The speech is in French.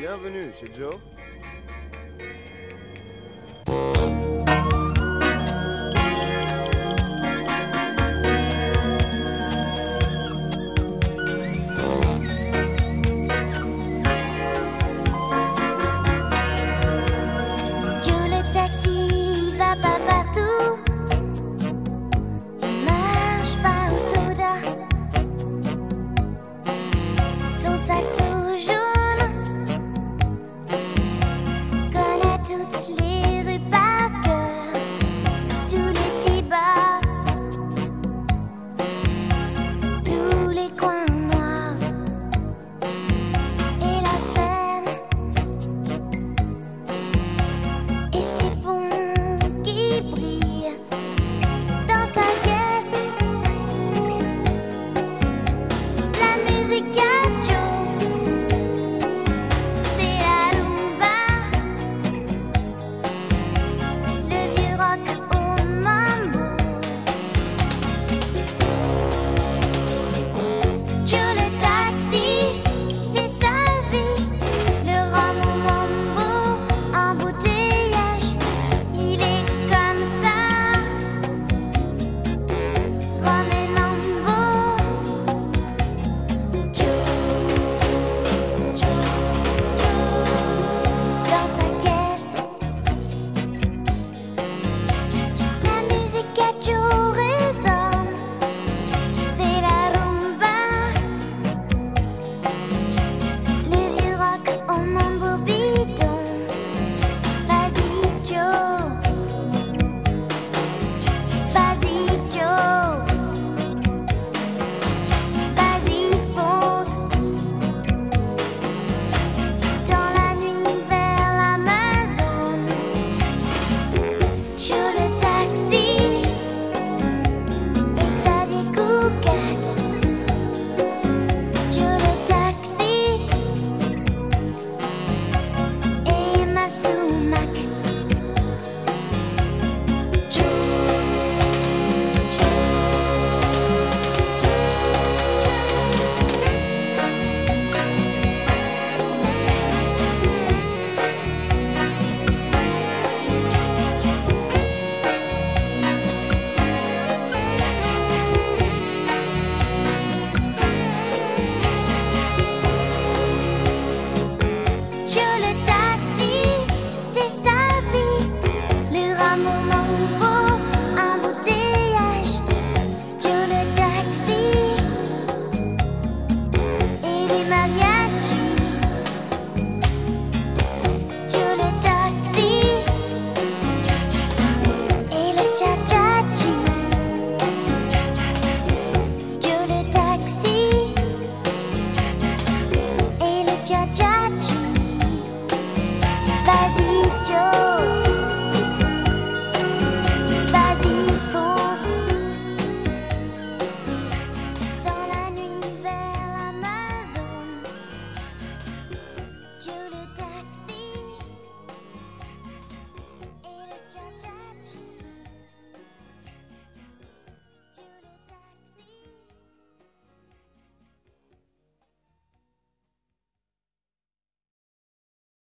Bienvenue chez Joe. Again. 大事